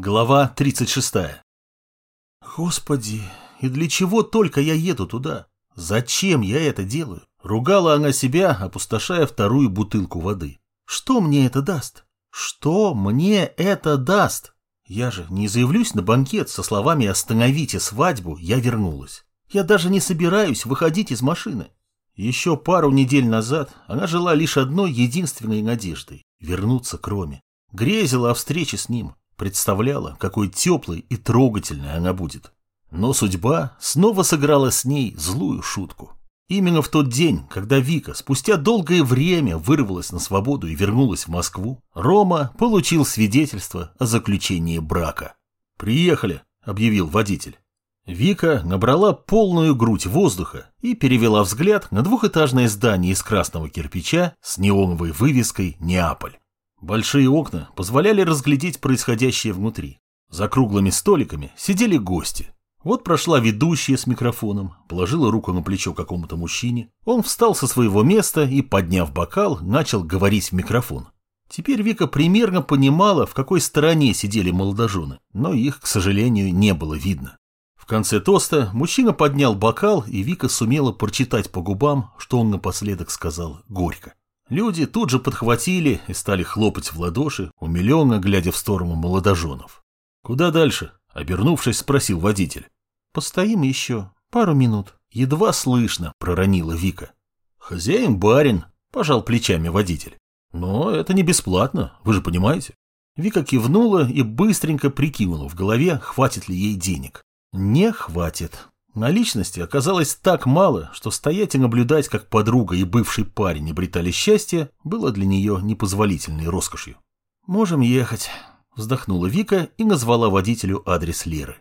Глава 36. Господи, и для чего только я еду туда? Зачем я это делаю? Ругала она себя, опустошая вторую бутылку воды. Что мне это даст? Что мне это даст? Я же не заявлюсь на банкет со словами «Остановите свадьбу, я вернулась». Я даже не собираюсь выходить из машины. Еще пару недель назад она жила лишь одной единственной надеждой – вернуться к Роме. Грезила о встрече с ним, представляла, какой теплой и трогательной она будет. Но судьба снова сыграла с ней злую шутку. Именно в тот день, когда Вика спустя долгое время вырвалась на свободу и вернулась в Москву, Рома получил свидетельство о заключении брака. «Приехали», — объявил водитель. Вика набрала полную грудь воздуха и перевела взгляд на двухэтажное здание из красного кирпича с неоновой вывеской «Неаполь». Большие окна позволяли разглядеть происходящее внутри. За круглыми столиками сидели гости. Вот прошла ведущая с микрофоном, положила руку на плечо какому-то мужчине. Он встал со своего места и, подняв бокал, начал говорить в микрофон. Теперь Вика примерно понимала, в какой стороне сидели молодожены, но их, к сожалению, не было видно конце тоста мужчина поднял бокал, и Вика сумела прочитать по губам, что он напоследок сказал горько. Люди тут же подхватили и стали хлопать в ладоши, умиленно глядя в сторону молодоженов. «Куда дальше?» – обернувшись, спросил водитель. «Постоим еще пару минут». Едва слышно проронила Вика. «Хозяин барин», – пожал плечами водитель. «Но это не бесплатно, вы же понимаете». Вика кивнула и быстренько прикинула в голове, хватит ли ей денег. Не хватит. Наличности оказалось так мало, что стоять и наблюдать, как подруга и бывший парень обретали счастье, было для нее непозволительной роскошью. «Можем ехать», — вздохнула Вика и назвала водителю адрес Леры.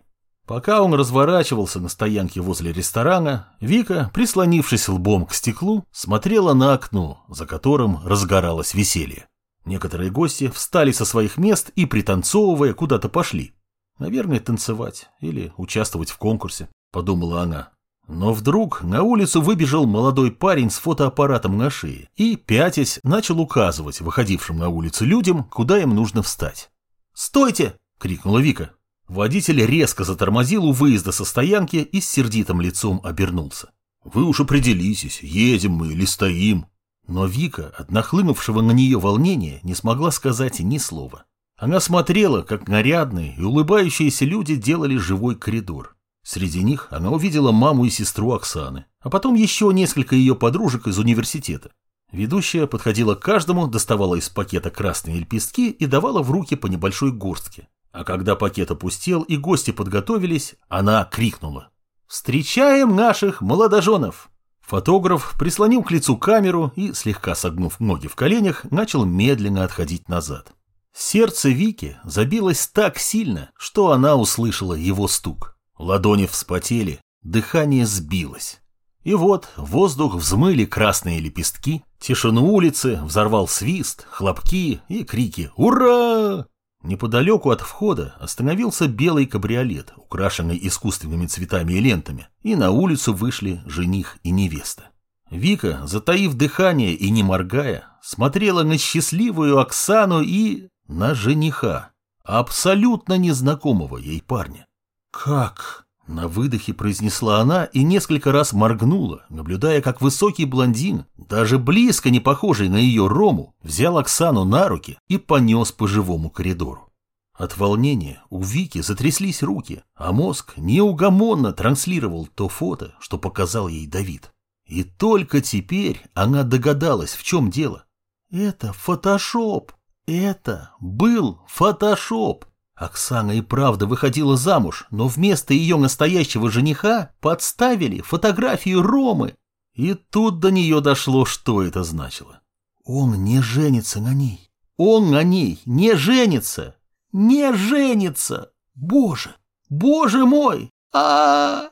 Пока он разворачивался на стоянке возле ресторана, Вика, прислонившись лбом к стеклу, смотрела на окно, за которым разгоралось веселье. Некоторые гости встали со своих мест и, пританцовывая, куда-то пошли. Наверное, танцевать или участвовать в конкурсе, подумала она. Но вдруг на улицу выбежал молодой парень с фотоаппаратом на шее и, пятясь, начал указывать выходившим на улицу людям, куда им нужно встать. «Стойте!» — крикнула Вика. Водитель резко затормозил у выезда со стоянки и с сердитым лицом обернулся. «Вы уж определитесь, едем мы или стоим». Но Вика, от нахлынувшего на нее волнения, не смогла сказать ни слова. Она смотрела, как нарядные и улыбающиеся люди делали живой коридор. Среди них она увидела маму и сестру Оксаны, а потом еще несколько ее подружек из университета. Ведущая подходила к каждому, доставала из пакета красные лепестки и давала в руки по небольшой горстке. А когда пакет опустел и гости подготовились, она крикнула. «Встречаем наших молодоженов!» Фотограф прислонил к лицу камеру и, слегка согнув ноги в коленях, начал медленно отходить назад. Сердце Вики забилось так сильно, что она услышала его стук. Ладони вспотели, дыхание сбилось. И вот воздух взмыли красные лепестки, тишину улицы взорвал свист, хлопки и крики «Ура!». Неподалеку от входа остановился белый кабриолет, украшенный искусственными цветами и лентами, и на улицу вышли жених и невеста. Вика, затаив дыхание и не моргая, смотрела на счастливую Оксану и на жениха, абсолютно незнакомого ей парня. «Как?» – на выдохе произнесла она и несколько раз моргнула, наблюдая, как высокий блондин, даже близко не похожий на ее Рому, взял Оксану на руки и понес по живому коридору. От волнения у Вики затряслись руки, а мозг неугомонно транслировал то фото, что показал ей Давид. И только теперь она догадалась, в чем дело. «Это фотошоп!» Это был фотошоп. Оксана и правда выходила замуж, но вместо ее настоящего жениха подставили фотографию Ромы. И тут до нее дошло, что это значило. Он не женится на ней. Он на ней не женится. Не женится. Боже, боже мой! а, -а, -а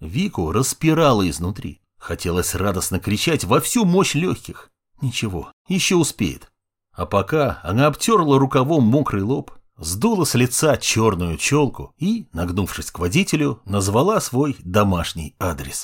Вику распирала изнутри. Хотелось радостно кричать во всю мощь легких. Ничего, еще успеет. А пока она обтерла рукавом мокрый лоб, сдула с лица черную челку и, нагнувшись к водителю, назвала свой домашний адрес.